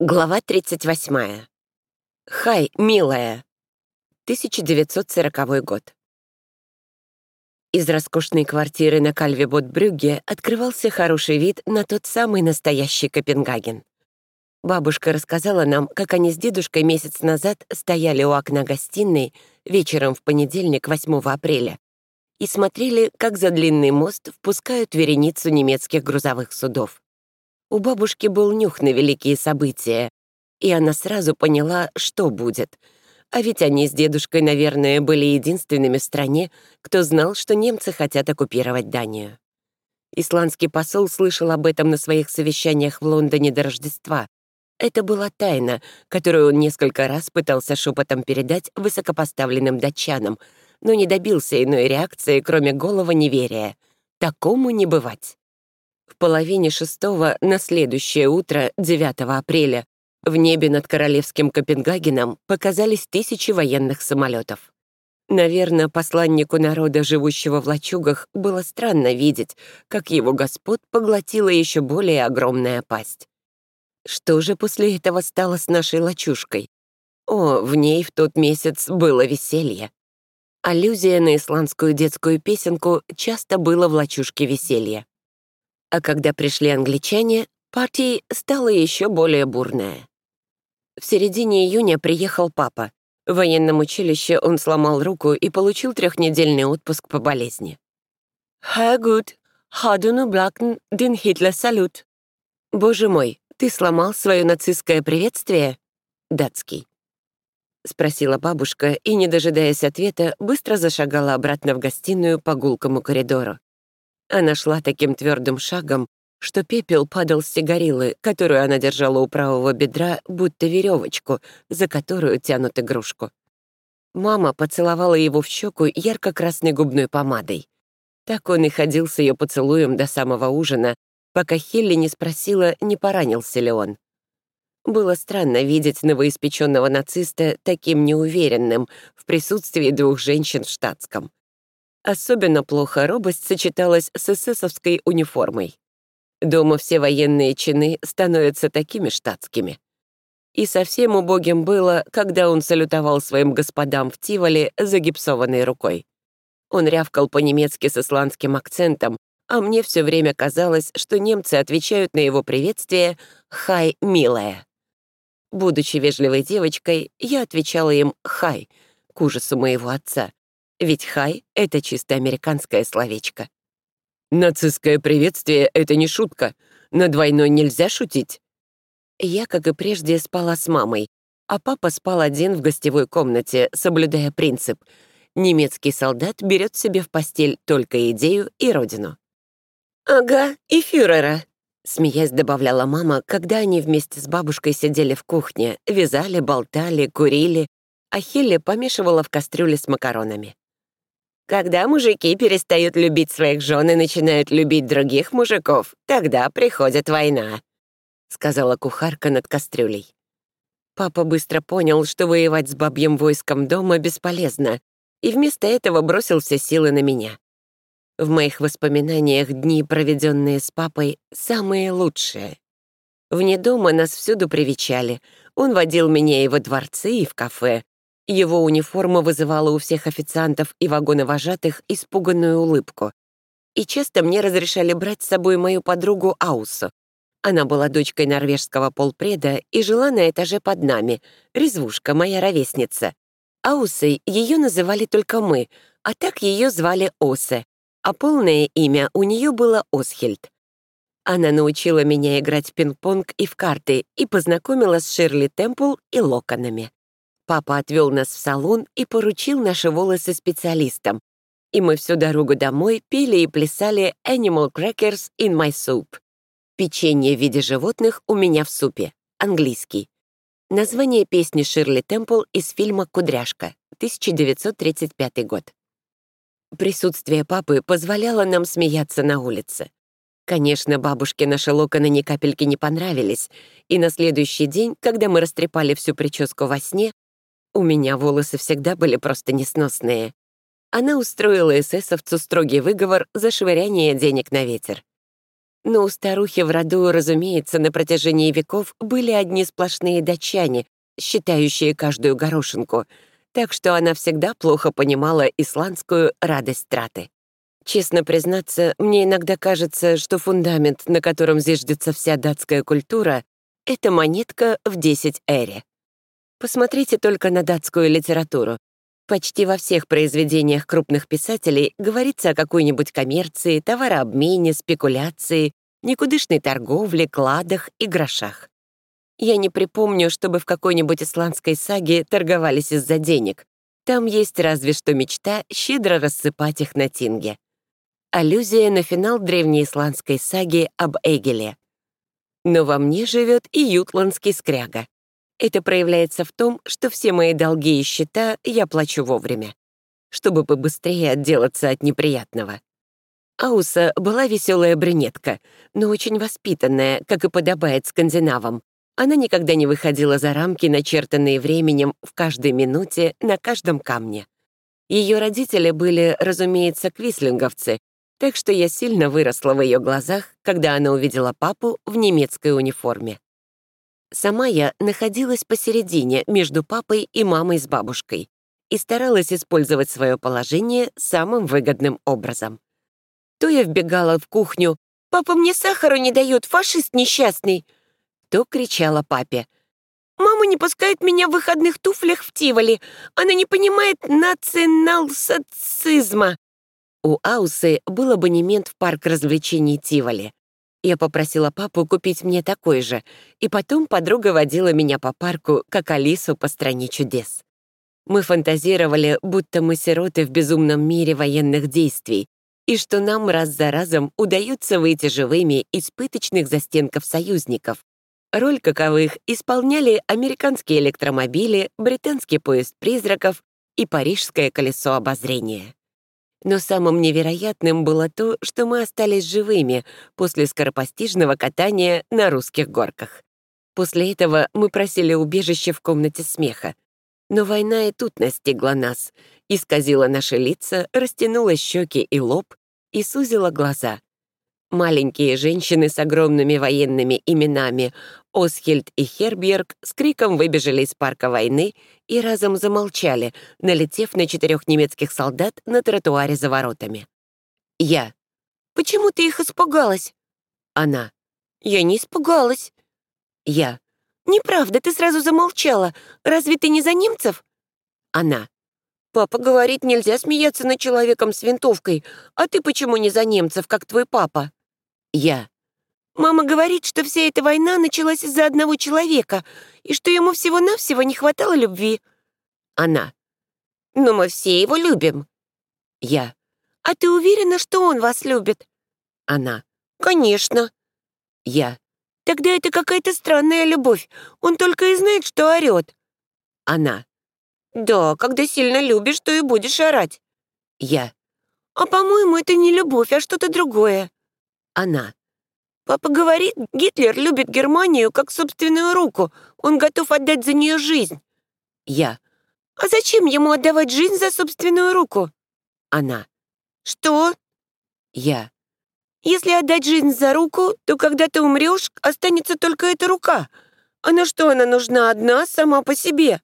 Глава 38. Хай, милая. 1940 год. Из роскошной квартиры на Кальвебот-Брюгге открывался хороший вид на тот самый настоящий Копенгаген. Бабушка рассказала нам, как они с дедушкой месяц назад стояли у окна гостиной вечером в понедельник, 8 апреля, и смотрели, как за длинный мост впускают вереницу немецких грузовых судов. У бабушки был нюх на великие события, и она сразу поняла, что будет. А ведь они с дедушкой, наверное, были единственными в стране, кто знал, что немцы хотят оккупировать Данию. Исландский посол слышал об этом на своих совещаниях в Лондоне до Рождества. Это была тайна, которую он несколько раз пытался шепотом передать высокопоставленным датчанам, но не добился иной реакции, кроме голого неверия. Такому не бывать. В половине шестого на следующее утро, 9 апреля, в небе над королевским Копенгагеном показались тысячи военных самолетов. Наверное, посланнику народа, живущего в лачугах, было странно видеть, как его господ поглотила еще более огромная пасть. Что же после этого стало с нашей лачушкой? О, в ней в тот месяц было веселье. Аллюзия на исландскую детскую песенку часто было в лачушке веселья. А когда пришли англичане, партия стала еще более бурная. В середине июня приехал папа. В военном училище он сломал руку и получил трехнедельный отпуск по болезни. «Herr gut, hadunu blacken den Hitler салют». «Боже мой, ты сломал свое нацистское приветствие?» «Датский». — спросила бабушка и, не дожидаясь ответа, быстро зашагала обратно в гостиную по гулкому коридору. Она шла таким твердым шагом, что пепел падал с сигарилы, которую она держала у правого бедра, будто веревочку, за которую тянут игрушку. Мама поцеловала его в щеку ярко-красной губной помадой. Так он и ходил с ее поцелуем до самого ужина, пока Хелли не спросила, не поранился ли он. Было странно видеть новоиспеченного нациста таким неуверенным в присутствии двух женщин в штатском. Особенно плохо робость сочеталась с эсэсовской униформой. Дома все военные чины становятся такими штатскими. И совсем убогим было, когда он салютовал своим господам в Тиволе загипсованной рукой. Он рявкал по-немецки с исландским акцентом, а мне все время казалось, что немцы отвечают на его приветствие «Хай, милая». Будучи вежливой девочкой, я отвечала им «Хай», к ужасу моего отца, ведь «хай» — это чисто американское словечко. «Нацистское приветствие — это не шутка. Над войной нельзя шутить». Я, как и прежде, спала с мамой, а папа спал один в гостевой комнате, соблюдая принцип «немецкий солдат берет себе в постель только идею и родину». «Ага, и фюрера», — смеясь добавляла мама, когда они вместе с бабушкой сидели в кухне, вязали, болтали, курили, а Хилли помешивала в кастрюле с макаронами. Когда мужики перестают любить своих жен и начинают любить других мужиков, тогда приходит война», — сказала кухарка над кастрюлей. Папа быстро понял, что воевать с бабьим войском дома бесполезно, и вместо этого бросил все силы на меня. В моих воспоминаниях дни, проведенные с папой, самые лучшие. Вне дома нас всюду привечали. Он водил меня и во дворцы, и в кафе, его униформа вызывала у всех официантов и вагоновожатых испуганную улыбку. И часто мне разрешали брать с собой мою подругу Аусу. Она была дочкой норвежского полпреда и жила на этаже под нами, резвушка, моя ровесница. Аусой ее называли только мы, а так ее звали Осе, а полное имя у нее было Осхельд. Она научила меня играть в пинг-понг и в карты и познакомила с Ширли Темпл и Локонами. Папа отвел нас в салон и поручил наши волосы специалистам. И мы всю дорогу домой пели и плясали «Animal crackers in my soup». «Печенье в виде животных у меня в супе». Английский. Название песни Ширли Темпл из фильма «Кудряшка», 1935 год. Присутствие папы позволяло нам смеяться на улице. Конечно, бабушке наши локоны ни капельки не понравились, и на следующий день, когда мы растрепали всю прическу во сне, у меня волосы всегда были просто несносные. Она устроила эсэсовцу строгий выговор за швыряние денег на ветер. Но у старухи в роду, разумеется, на протяжении веков были одни сплошные датчане, считающие каждую горошинку, так что она всегда плохо понимала исландскую радость траты. Честно признаться, мне иногда кажется, что фундамент, на котором зиждется вся датская культура, — это монетка в 10 эре. Посмотрите только на датскую литературу. Почти во всех произведениях крупных писателей говорится о какой-нибудь коммерции, товарообмене, спекуляции, никудышной торговле, кладах и грошах. Я не припомню, чтобы в какой-нибудь исландской саге торговались из-за денег. Там есть разве что мечта щедро рассыпать их на тинге. Аллюзия на финал древнеисландской саги об Эгеле. Но во мне живет и ютландский скряга. Это проявляется в том, что все мои долги и счета я плачу вовремя, чтобы побыстрее отделаться от неприятного. Ауса была веселая брюнетка, но очень воспитанная, как и подобает скандинавам. Она никогда не выходила за рамки, начертанные временем в каждой минуте на каждом камне. Ее родители были, разумеется, квислинговцы, так что я сильно выросла в ее глазах, когда она увидела папу в немецкой униформе. Сама я находилась посередине между папой и мамой с бабушкой и старалась использовать свое положение самым выгодным образом. То я вбегала в кухню «Папа мне сахару не дает, фашист несчастный!» То кричала папе «Мама не пускает меня в выходных туфлях в Тиволи, она не понимает национал-социзма!» У Аусы был абонемент в парк развлечений Тиволи. Я попросила папу купить мне такой же, и потом подруга водила меня по парку, как Алису по стране чудес. Мы фантазировали, будто мы сироты в безумном мире военных действий, и что нам раз за разом удается выйти живыми из пыточных застенков союзников. Роль каковых исполняли американские электромобили, британский поезд призраков и парижское колесо обозрения. Но самым невероятным было то, что мы остались живыми после скоропостижного катания на русских горках. После этого мы просили убежище в комнате смеха. Но война и тут настигла нас, исказила наши лица, растянула щеки и лоб и сузила глаза. Маленькие женщины с огромными военными именами Осхильд и Херберг с криком выбежали из парка войны и разом замолчали, налетев на четырех немецких солдат на тротуаре за воротами. Я. «Почему ты их испугалась?» Она. «Я не испугалась». Я. «Неправда, ты сразу замолчала. Разве ты не за немцев?» Она. «Папа говорит, нельзя смеяться над человеком с винтовкой. А ты почему не за немцев, как твой папа?» Я. Мама говорит, что вся эта война началась из-за одного человека, и что ему всего-навсего не хватало любви. Она. Но мы все его любим. Я. А ты уверена, что он вас любит? Она. Конечно. Я. Тогда это какая-то странная любовь. Он только и знает, что орёт. Она. Да, когда сильно любишь, то и будешь орать. Я. А по-моему, это не любовь, а что-то другое. Она. «Папа говорит, Гитлер любит Германию как собственную руку. Он готов отдать за нее жизнь». Я. «А зачем ему отдавать жизнь за собственную руку?» Она. «Что?» Я. «Если отдать жизнь за руку, то когда ты умрешь, останется только эта рука. А на что она нужна одна сама по себе?»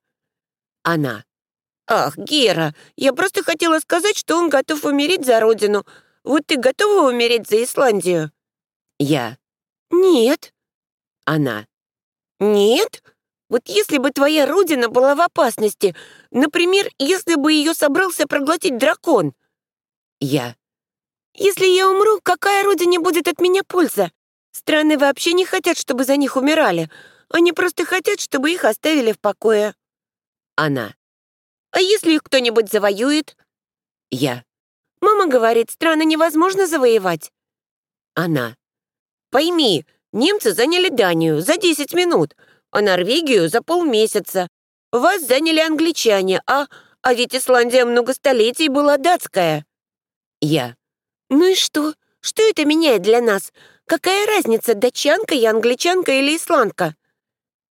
Она. «Ах, Гера, я просто хотела сказать, что он готов умереть за родину, вот ты готова умереть за Исландию?» Я. «Нет». Она. «Нет? Вот если бы твоя родина была в опасности, например, если бы ее собрался проглотить дракон». Я. «Если я умру, какая родине будет от меня польза? Страны вообще не хотят, чтобы за них умирали. Они просто хотят, чтобы их оставили в покое». Она. «А если их кто-нибудь завоюет?» Я. Мама говорит, страны невозможно завоевать. Она. Пойми, немцы заняли Данию за 10 минут, а Норвегию за полмесяца. Вас заняли англичане, а... А ведь Исландия много столетий была датская. Я. Ну и что? Что это меняет для нас? Какая разница, датчанка я, англичанка или исландка?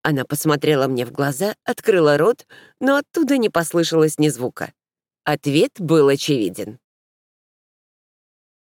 Она посмотрела мне в глаза, открыла рот, но оттуда не послышалось ни звука. Ответ был очевиден.